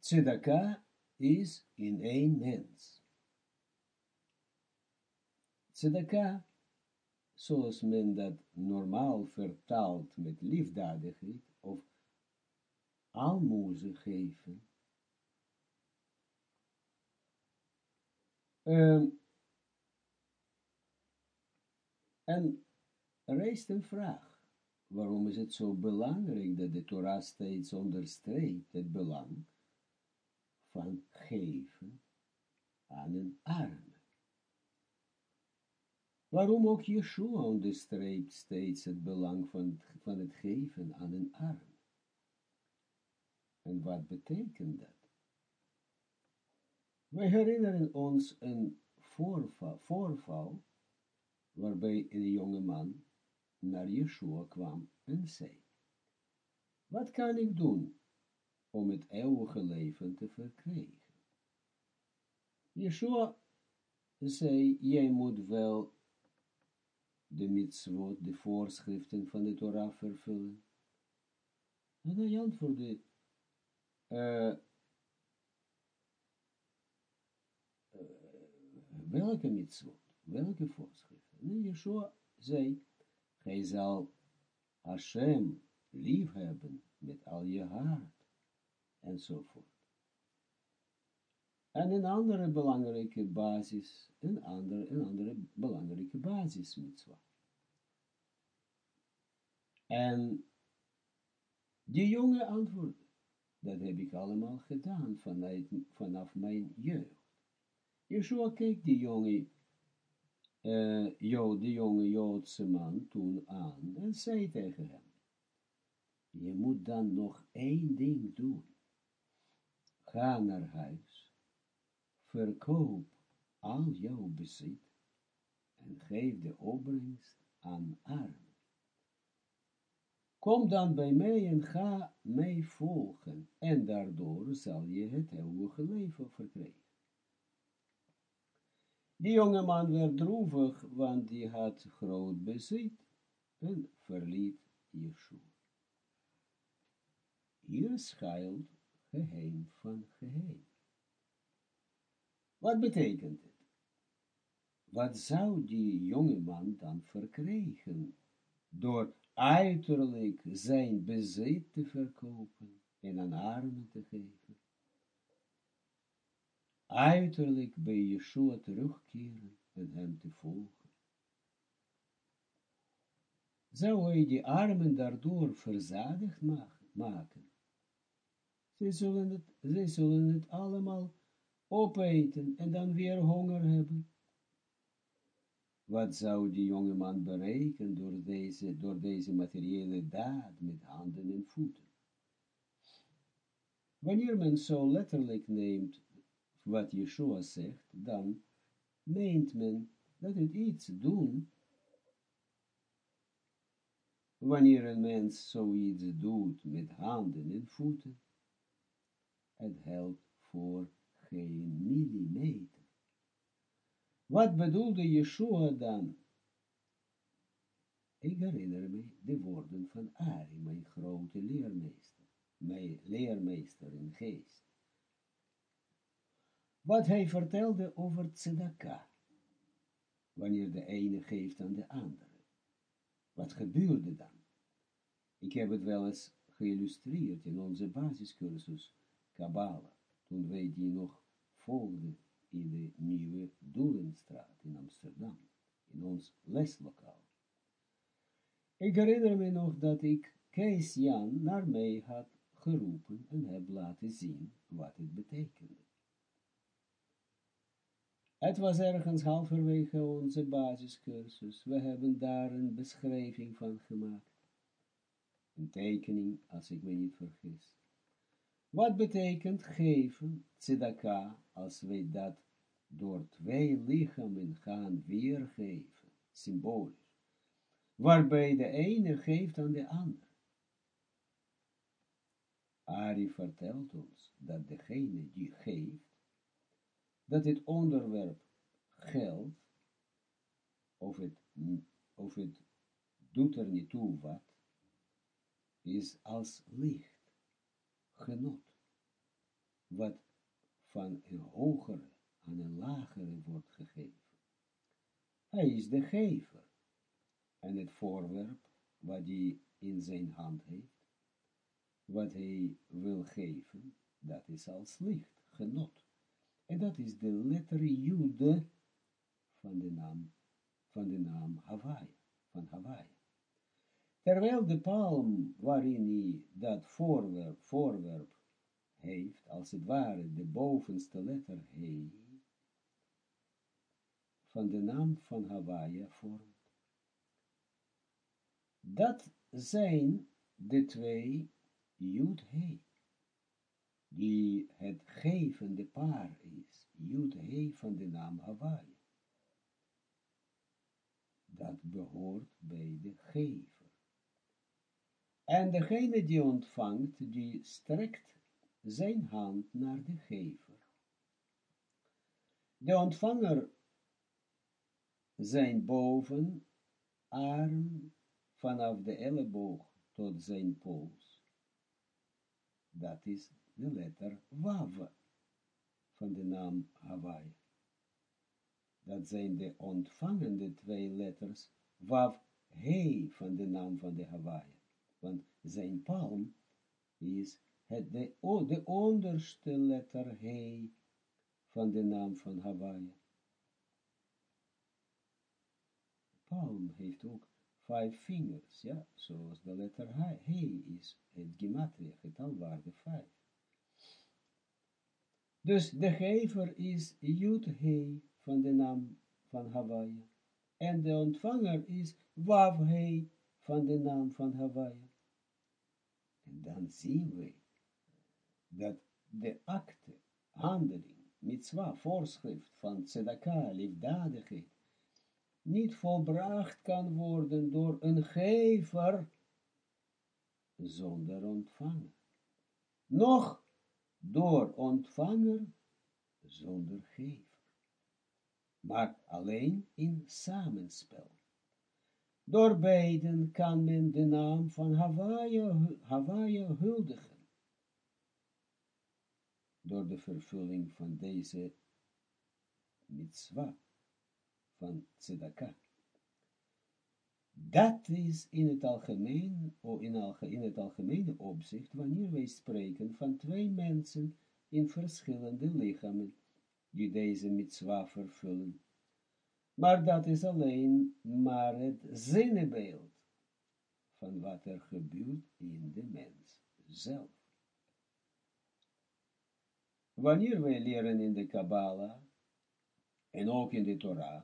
tzedaka is in één mens. Tzedaka, zoals men dat normaal vertaalt met liefdadigheid, of almoezen geven, um, en rijst een vraag. Waarom is het zo belangrijk dat de Torah steeds onderstreept het belang van geven aan een arme? Waarom ook Yeshua onderstreept steeds het belang van, van het geven aan een arme? En wat betekent dat? Wij herinneren ons een voorval, voorval waarbij een jonge man naar Yeshua kwam en zei, wat kan ik doen om het eeuwige leven te verkrijgen? Yeshua zei, jij moet wel de mitzvot, de voorschriften van de Torah vervullen. En hij antwoordde, uh, uh, welke mitzvot, welke voorschriften? En Yeshua zei, hij zal Hashem lief hebben met al je hart, enzovoort. En een andere belangrijke basis, een andere, andere belangrijke basis mitzwa. En die jongen antwoordde, dat heb ik allemaal gedaan vanuit, vanaf mijn jeugd. Yeshua keek die jongen uh, Jood, de jonge Joodse man toen aan en zei tegen hem, je moet dan nog één ding doen. Ga naar huis, verkoop al jouw bezit en geef de opbrengst aan armen. Kom dan bij mij en ga mij volgen, en daardoor zal je het eeuwige leven verkrijgen. Die jonge man werd droevig, want die had groot bezit en verliet Yeshua. Hier schuilt geheim van geheim. Wat betekent het? Wat zou die jonge man dan verkrijgen door uiterlijk zijn bezit te verkopen en aan armen te geven? uiterlijk bij Yeshua terugkeren en hem te volgen. Zou hij die armen daardoor verzadigd maken? Zij zullen het, zij zullen het allemaal opeten en dan weer honger hebben. Wat zou die jonge man bereiken door deze, door deze materiële daad met handen en voeten? Wanneer men zo letterlijk neemt wat Yeshua zegt, dan meent men dat het iets doen, wanneer een mens zoiets doet met handen en voeten, het helpt voor geen millimeter. Wat bedoelde Yeshua dan? Ik herinner me de woorden van Ari, mijn grote leermeester, mijn leermeester in geest wat hij vertelde over tzedaka, wanneer de ene geeft aan de andere. Wat gebeurde dan? Ik heb het wel eens geïllustreerd in onze basiscursus Kabbalah, toen wij die nog volgden in de nieuwe Doelenstraat in Amsterdam, in ons leslokaal. Ik herinner me nog dat ik Kees Jan naar mij had geroepen en heb laten zien wat het betekende. Het was ergens halverwege onze basiscursus. We hebben daar een beschrijving van gemaakt. Een tekening, als ik me niet vergis. Wat betekent geven, tzedaka, als wij dat door twee lichamen gaan weergeven, symbolisch, waarbij de ene geeft aan de ander. Ari vertelt ons dat degene die geeft, dat het onderwerp geld, of het, of het doet er niet toe wat, is als licht, genot. wat van een hogere aan een lagere wordt gegeven. Hij is de gever. En het voorwerp wat hij in zijn hand heeft, wat hij wil geven, dat is als licht, genot. En dat is de letter Jude van de naam, van de naam Hawaii, van Hawaii. Terwijl de palm waarin hij dat voorwerp, voorwerp heeft, als het ware de bovenste letter He, van de naam van Hawaii vormt. Dat zijn de twee Jud He, die het gevende paar is, Jud He van de naam Hawaii. Dat behoort bij de gever. En degene die ontvangt, die strekt zijn hand naar de gever. De ontvanger zijn boven arm vanaf de elleboog tot zijn pols. Dat is de letter Wav van de naam Hawaii. Dat zijn de ontvangende twee letters Wav He van de naam van de Hawaii. Want zijn palm is het de, de onderste letter He van de naam van Hawaii. Palm heeft ook vijf vingers, ja, zoals de letter He is, het gematria, getalwaarde vijf. Dus de gever is Yud He van de naam van Hawaii. En de ontvanger is Wav He van de naam van Hawaii. Dan zien we dat de acte, handeling, mitzwa, voorschrift van tzedakah, liefdadigheid, niet volbracht kan worden door een gever zonder ontvanger. Nog door ontvanger zonder gever. Maar alleen in samenspel. Door beiden kan men de naam van Hawaii, Hawaii huldigen door de vervulling van deze mitzwa van tzedakah. Dat is in het algemeen, in, in het algemene opzicht, wanneer wij spreken van twee mensen in verschillende lichamen, die deze mitzwa vervullen. Maar dat is alleen maar het zinnebeeld van wat er gebeurt in de mens zelf. Wanneer wij leren in de Kabbalah en ook in de Torah,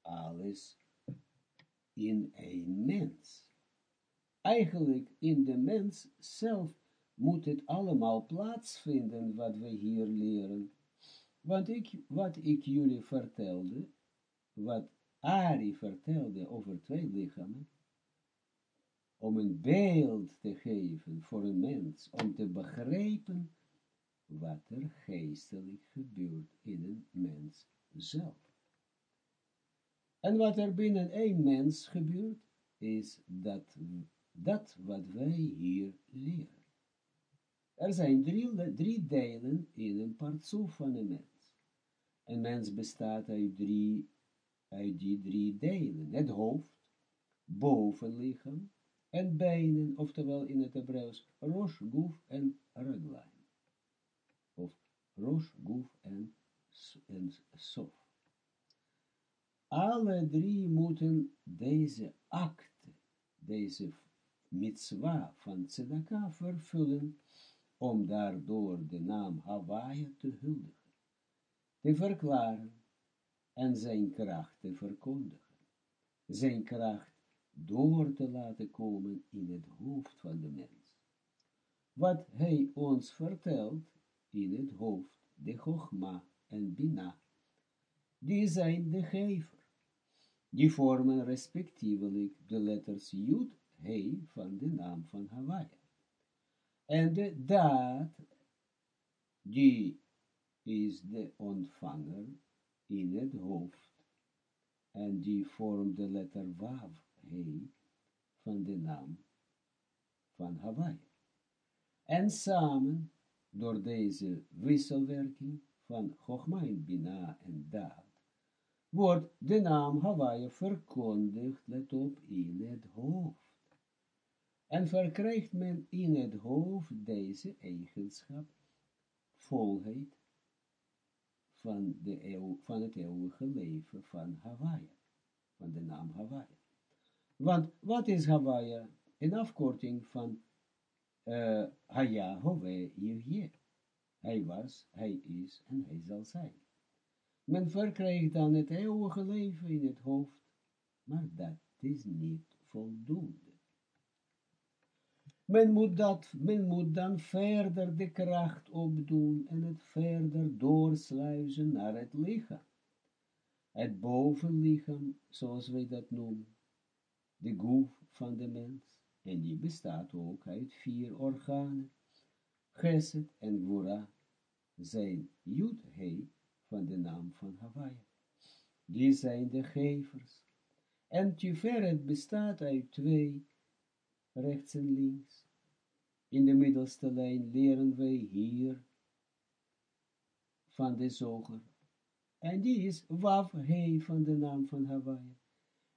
alles in een mens. Eigenlijk in de mens zelf moet het allemaal plaatsvinden wat we hier leren. Want ik, wat ik jullie vertelde, wat Ari vertelde over twee lichamen, om een beeld te geven voor een mens, om te begrijpen wat er geestelijk gebeurt in een mens zelf. En wat er binnen een mens gebeurt, is dat, dat wat wij hier leren. Er zijn drie, drie delen in een partsoef van een mens. Een mens bestaat uit, drie, uit die drie delen. Het hoofd, bovenlichaam en benen, oftewel in het Hebreeuws, rosh, guf en raglaim of Rosh, Guf en, Sof. Alle drie moeten deze acte, deze mitzwa van tzedakah vervullen, om daardoor de naam Hawaii te huldigen, te verklaren en zijn kracht te verkondigen, zijn kracht door te laten komen in het hoofd van de mens. Wat hij ons vertelt, in het hoofd, de Chogma en Bina. Die zijn de gever. Die vormen respectievelijk de letters Jud, He van de naam van Hawaii. En de daad, die is de ontvanger in het hoofd. En die vormt de letter Wav, He, van de naam van Hawaii. En samen door deze wisselwerking van Chogma en Bina en Daad, wordt de naam Hawaii verkondigd, let op, in het hoofd. En verkrijgt men in het hoofd deze eigenschap, volheid, van, de van het eeuwige leven van Hawaii, van de naam Hawaii. Want wat is Hawaii? Een afkorting van uh, Haya Hove Yehye. Hij was, hij is en hij zal zijn. Men verkrijgt dan het eeuwige leven in het hoofd, maar dat is niet voldoende. Men moet, dat, men moet dan verder de kracht opdoen en het verder doorsluizen naar het lichaam. Het bovenlichaam, zoals wij dat noemen, de goef van de mens, en die bestaat ook uit vier organen. Geset en Gvura zijn Jud van de naam van Hawaii. Die zijn de gevers. En Tiferet bestaat uit twee, rechts en links. In de middelste lijn leren wij hier van de zoger. En die is Wav He van de naam van Hawaii.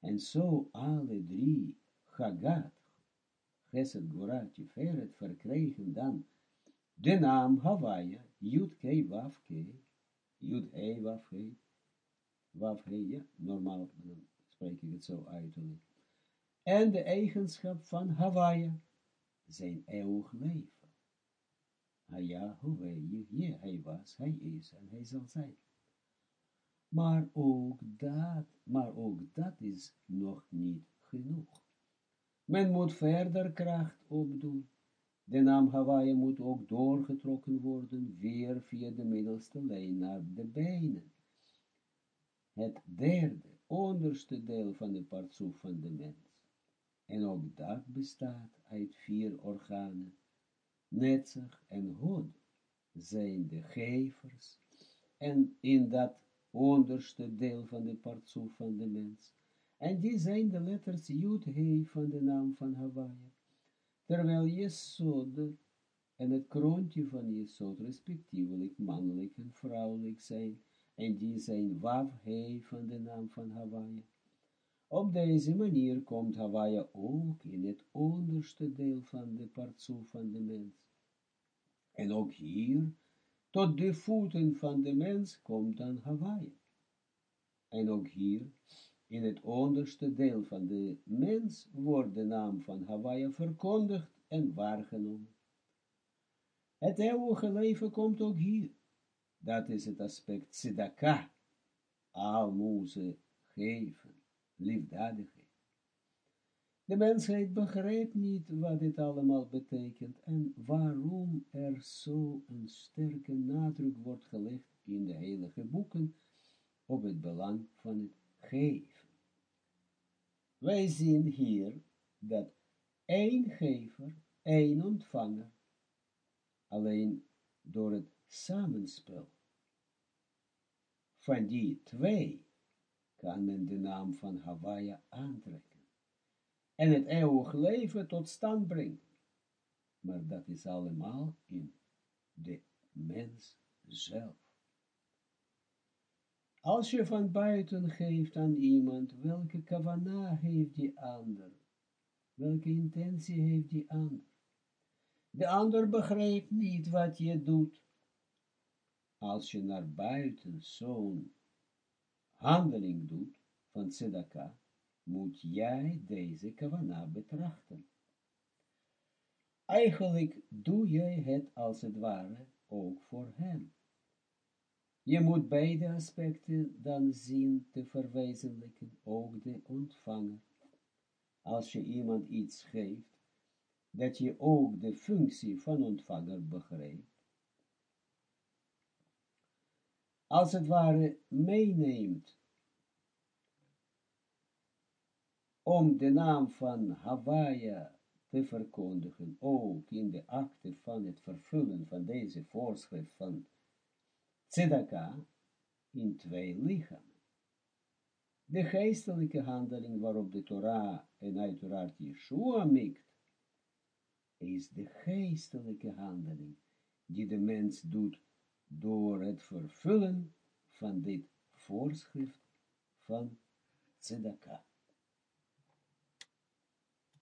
En zo alle drie Chagat, Gesed, Gora, Tiferet verkregen dan de naam Hawaii, Yud Kei Wav Kei, Yud Wav He, ja, normaal spreek ik het zo uit. En de eigenschap van Hawaii, zijn eeuwig leven. Haya, hoe je, hij was, hij is en hij zal zijn. Maar ook dat, maar ook dat is nog niet genoeg. Men moet verder kracht opdoen. De naam Hawaii moet ook doorgetrokken worden, weer via de middelste lijn naar de benen. Het derde, onderste deel van de partsoef van de mens. En ook dat bestaat uit vier organen. Netzach en Hod zijn de gevers. En in dat onderste deel van de partsoef van de mens. En die zijn de letters Yud He van de naam van Hawaii. Terwijl Jesod en het kroontje van Jesod respectievelijk mannelijk en vrouwelijk zijn. En die zijn Wav He van de naam van Hawaii. Op deze manier komt Hawaii ook in het onderste deel van de partsoef van de mens. En ook hier, tot de voeten van de mens, komt dan Hawaii. En ook hier, in het onderste deel van de mens, wordt de naam van Hawaii verkondigd en waargenomen. Het eeuwige leven komt ook hier. Dat is het aspect tzedaka, aalmoeze geven liefdadigheid. De mensheid begrijpt niet wat dit allemaal betekent en waarom er zo een sterke nadruk wordt gelegd in de heilige boeken op het belang van het geven. Wij zien hier dat één gever, één ontvanger, alleen door het samenspel van die twee kan men de naam van Hawaii aantrekken en het eeuwig leven tot stand brengen. Maar dat is allemaal in de mens zelf. Als je van buiten geeft aan iemand, welke kavana heeft die ander? Welke intentie heeft die ander? De ander begrijpt niet wat je doet. Als je naar buiten zo'n handeling doet van tzedaka, moet jij deze kavana betrachten. Eigenlijk doe jij het als het ware ook voor hem. Je moet beide aspecten dan zien te verwezenlijken, ook de ontvanger. Als je iemand iets geeft, dat je ook de functie van ontvanger begrijpt als het ware meeneemt om de naam van Hawaii te verkondigen, ook in de acte van het vervullen van deze voorschrift van tzedaka, in twee lichamen. De geestelijke handeling waarop de Torah en uiteraard Yeshua mikt, is de geestelijke handeling die de mens doet door het vervullen van dit voorschrift van tzedakah.